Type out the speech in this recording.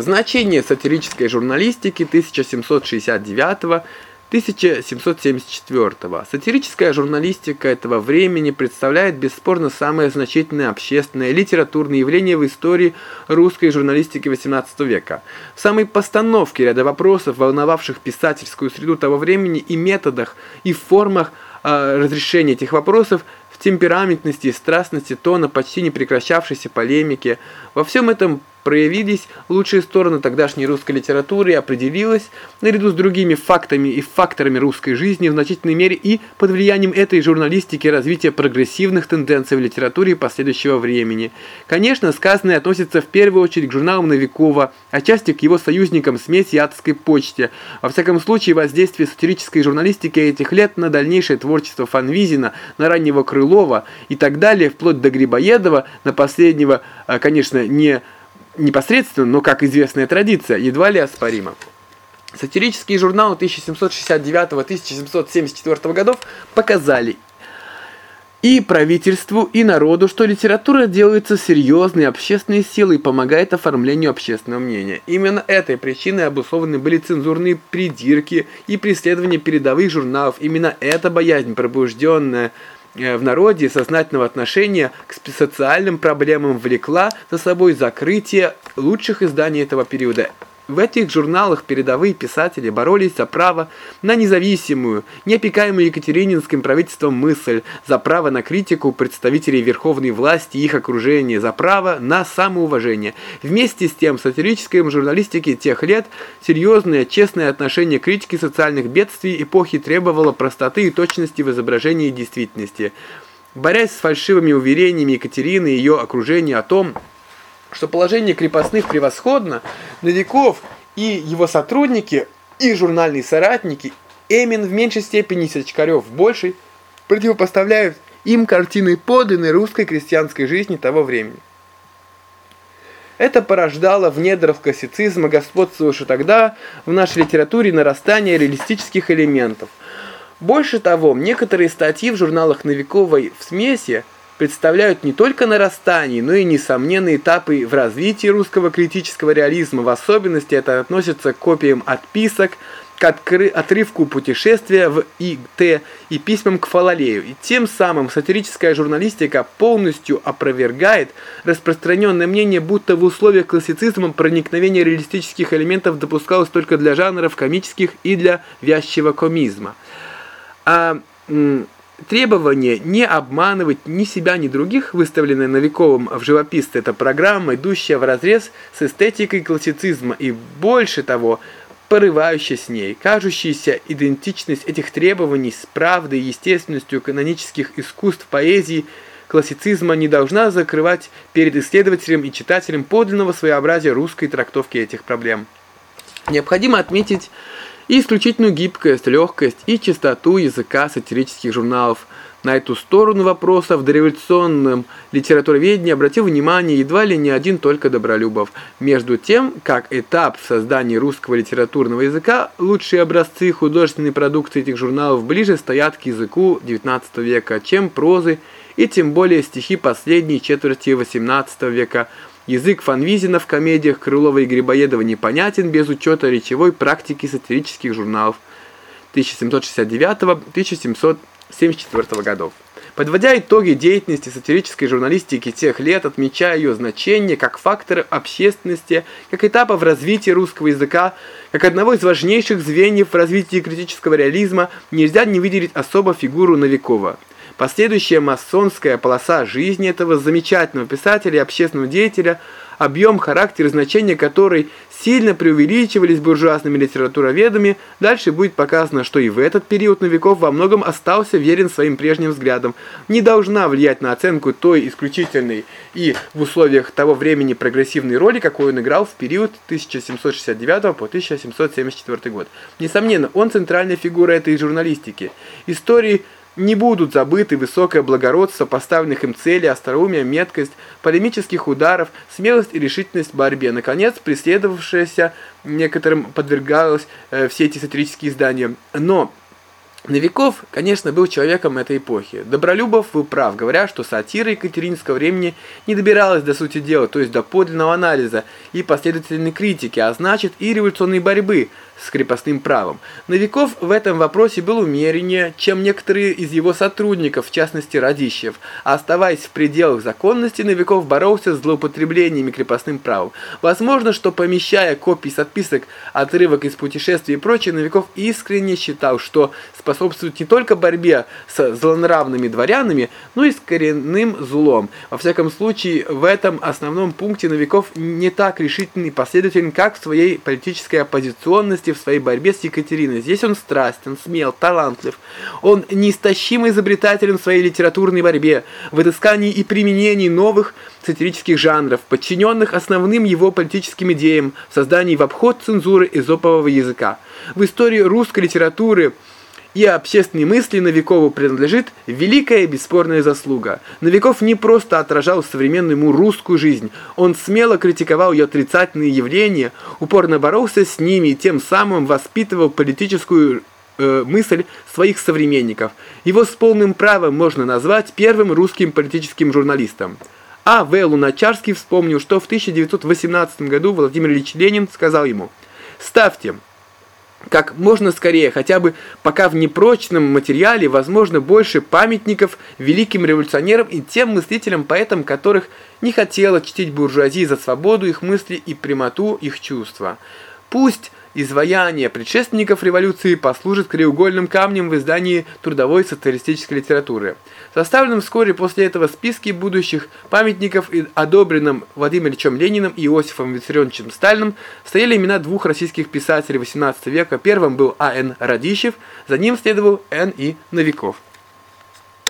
Значение сатирической журналистики 1769 1774. Сатирическая журналистика этого времени представляет бесспорно самое значительное общественное и литературное явление в истории русской журналистики XVIII века. В самой постановке ряда вопросов, волновавших писательскую среду того времени, и методах, и формах э, разрешения этих вопросов, в темпераментности и страстности тона почти не прекращавшейся полемики, во всем этом проявились лучшие стороны тогдашней русской литературы и определилась, наряду с другими фактами и факторами русской жизни, в значительной мере и под влиянием этой журналистики развития прогрессивных тенденций в литературе последующего времени. Конечно, сказанное относится в первую очередь к журналам Новикова, отчасти к его союзникам СМЕС и Адской почте. Во всяком случае, воздействие сатирической журналистики этих лет на дальнейшее творчество Фанвизина, на раннего Крылова и так далее, вплоть до Грибоедова, на последнего, а, конечно, не непосредственно, но как известная традиция, едва ли оспорима. Сатирические журналы 1769-1774 годов показали и правительству, и народу, что литература делается серьезной общественной силой и помогает оформлению общественного мнения. Именно этой причиной обусловлены были цензурные придирки и преследования передовых журналов. Именно эта боязнь, пробужденная в народе сознательного отношения к социальным проблемам влекла за собой закрытие лучших изданий этого периода. В этих журналах передовые писатели боролись за право на независимую, неопекаемую Екатерининским правительством мысль, за право на критику представителей верховной власти и их окружения, за право на самоуважение. Вместе с тем, в сатирической журналистике тех лет серьезное, честное отношение к критике социальных бедствий эпохи требовало простоты и точности в изображении действительности. Борясь с фальшивыми уверениями Екатерины и ее окружения о том, что положение крепостных превосходно, Новиков и его сотрудники, и журнальные соратники, Эмин в меньшей степени, Сачкарев в большей, противопоставляют им картины подлинной русской крестьянской жизни того времени. Это порождало в недрах классицизма, господствовавшего тогда в нашей литературе нарастание реалистических элементов. Больше того, некоторые статьи в журналах Новиковой в смеси представляют не только нарастание, но и несомненные этапы в развитии русского критического реализма. В особенности это относится к копиям отписок, к отрывку путешествия в ИТ и письмам к Фалалею. И тем самым сатирическая журналистика полностью опровергает распространенное мнение, будто в условиях классицизма проникновение реалистических элементов допускалось только для жанров комических и для вязчего комизма. А Требование не обманывать ни себя, ни других, выставленное Новиковым в живописце, это программа, идущая вразрез с эстетикой классицизма и, больше того, порывающая с ней. Кажущаяся идентичность этих требований с правдой и естественностью канонических искусств поэзии классицизма не должна закрывать перед исследователем и читателем подлинного своеобразия русской трактовки этих проблем. Необходимо отметить, и исключительную гибкость, легкость и чистоту языка сатирических журналов. На эту сторону вопроса в дореволюционном литературоведении обратил внимание едва ли не один только Добролюбов. Между тем, как этап в создании русского литературного языка, лучшие образцы художественной продукции этих журналов ближе стоят к языку XIX века, чем прозы и тем более стихи последней четверти XVIII века – Язык Фанвизина в комедиях Крылова и Грибоедова непонятен без учета речевой практики сатирических журналов 1769-1774 годов. Подводя итоги деятельности сатирической журналистики тех лет, отмечая ее значение как фактора общественности, как этапа в развитии русского языка, как одного из важнейших звеньев в развитии критического реализма, нельзя не выделить особо фигуру Новикова. Последующая масонская полоса жизни этого замечательного писателя и общественного деятеля, объем, характер и значение которой сильно преувеличивались буржуазными литературоведами, дальше будет показано, что и в этот период Новиков во многом остался верен своим прежним взглядам, не должна влиять на оценку той исключительной и в условиях того времени прогрессивной роли, какую он играл в период 1769 по 1774 год. Несомненно, он центральная фигура этой журналистики. Истории не будут забыты высокое благородство поставленных им целей, остроумие, меткость, полемических ударов, смелость и решительность в борьбе. Наконец, преследовавшаяся некоторым подвергалась э, все эти сатирические издания. Но Новиков, конечно, был человеком этой эпохи. Добролюбов был прав, говоря, что сатира екатеринского времени не добиралась до сути дела, то есть до подлинного анализа и последовательной критики, а значит и революционной борьбы с крепостным правом. Новиков в этом вопросе был умереннее, чем некоторые из его сотрудников, в частности Радищев. Оставаясь в пределах законности, Новиков боролся с злоупотреблениями крепостным правом. Возможно, что помещая копии с отписок, отрывок из путешествий и прочее, Новиков искренне считал, что способствует не только борьбе с злонравными дворянами, но и с коренным злом. Во всяком случае, в этом основном пункте Новиков не так решительный и последователен, как в своей политической оппозиционности в своей борьбе с Екатериной. Здесь он страстен, смел, талантлив. Он неистощимо изобретателен в своей литературной борьбе, в отыскании и применении новых сатирических жанров, подчиненных основным его политическим идеям, в создании в обход цензуры эзопового языка. В истории русской литературы – и общественной мысли Новикову принадлежит великая и бесспорная заслуга. Новиков не просто отражал современную ему русскую жизнь, он смело критиковал ее отрицательные явления, упорно боролся с ними и тем самым воспитывал политическую э, мысль своих современников. Его с полным правом можно назвать первым русским политическим журналистом. А. В. Луначарский вспомнил, что в 1918 году Владимир Ильич Ленин сказал ему «Ставьте как можно скорее, хотя бы пока в непрочном материале, возможно, больше памятников великим революционерам и тем мыслителям, поэтам, которых не хотела чтить буржуазия за свободу их мысли и прямоту их чувства. Пусть изваяние предшественников революции послужит краеугольным камнем в издании трудовой социалистической литературы. Составленном вскоре после этого списке будущих памятников и одобренном Владимиром Лениным и Иосифом Виссарионовичем Сталиным стояли имена двух российских писателей XVIII века. Первым был А.Н. Радищев, за ним следовал Н.И. Новиков.